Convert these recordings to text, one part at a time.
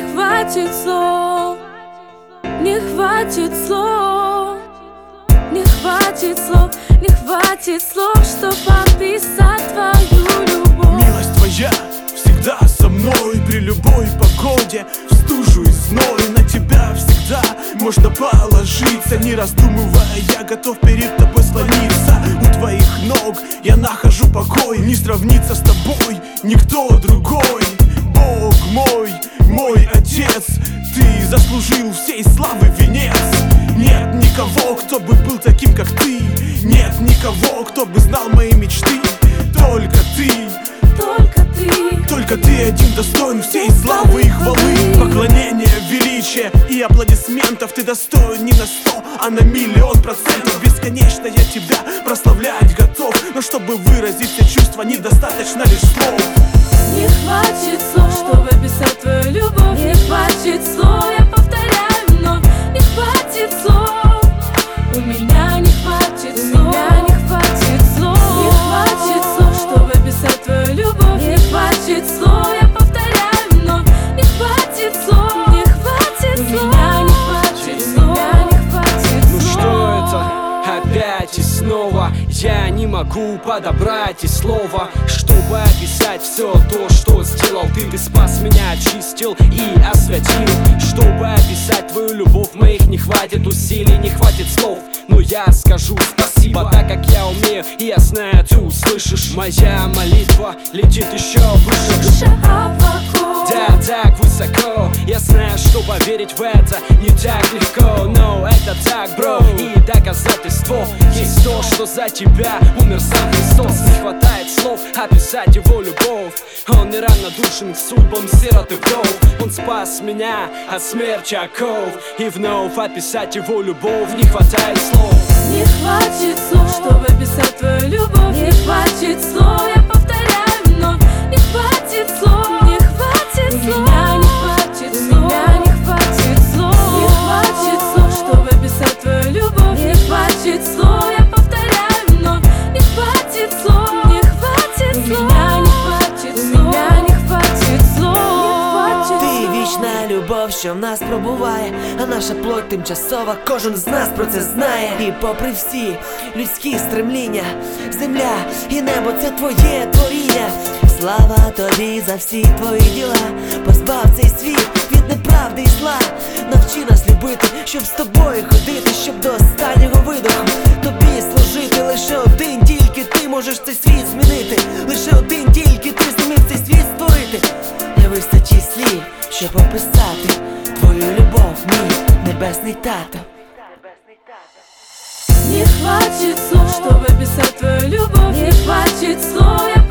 хватит слов, не хватит слов, не хватит слов, не хватит слов, чтобы описать твою любовь. Милость твоя всегда со мной. При любой погоде, в стужу и зной. На тебя всегда можно положиться Не раздумывая, я готов перед тобой склониться. У твоих ног я нахожу покой. Не сравнится с тобой никто другой. Бог мой, мой отец. Ты заслужил всей славы венец. Нет никого, кто бы был таким, как ты. Нет никого, кто бы знал мои мечты. Только ты, Только ты, только ты один достоин всей славы и хвалы. Поклонения, величия и аплодисментов Ты достоин не на сто, а на миллион процентов. Бесконечно я тебя прославлять готов. Но чтобы выразить все чувства, недостаточно лишь слов. Не хватит хватит слов, я повторяю вновь. Не хватит слов, у меня Опять и снова. Я не могу подобрать и слова Чтобы описать все то, что сделал. Ты Ты спас меня, очистил и осветил. Чтобы описать твою любовь Моих не хватит усилий, не хватит слов. Но я скажу спасибо, так умею И я знаю, ты услышишь. Моя молитва летит еще выше. Выше да, так высоко. Я знаю, что поверить в это не так легко. Но это так, бро И доказательство Есть то, что за тебя умер сам Христос. Не хватает слов описать его любовь. Он неравнодушен к судьбам сирот и вдов Он спас меня от смерти оков И вновь описать его любовь. Не хватает слов Не хватит слов, чтобы описать твою любовь що в нас пробуває, а наша плоть тимчасова, кожен з нас про це знає. І попри всі людські стремління, земля і небо це твоє творіння. Слава тобі за всі твої діла, позбав цей світ від неправди і зла. Навчи нас любити, щоб з тобою ходити, щоб до останнього видоху тобі служити. Лише один тільки ти можеш цей світ змінити. Небесний тато. Не хватит слов, чтобы описать твою любовь Не хватит слов, я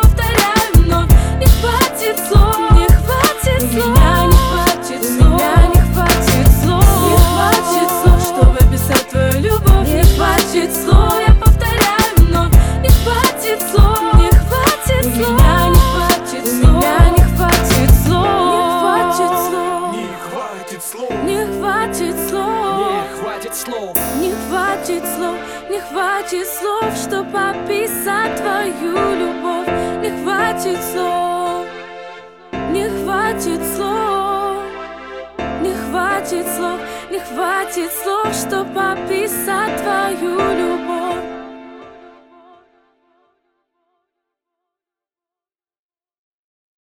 Не хватит слов не хватит слов, чтобы описать твою любовь. Не хватит слов, не хватит слов, не хватит слов, не хватит слов, чтобы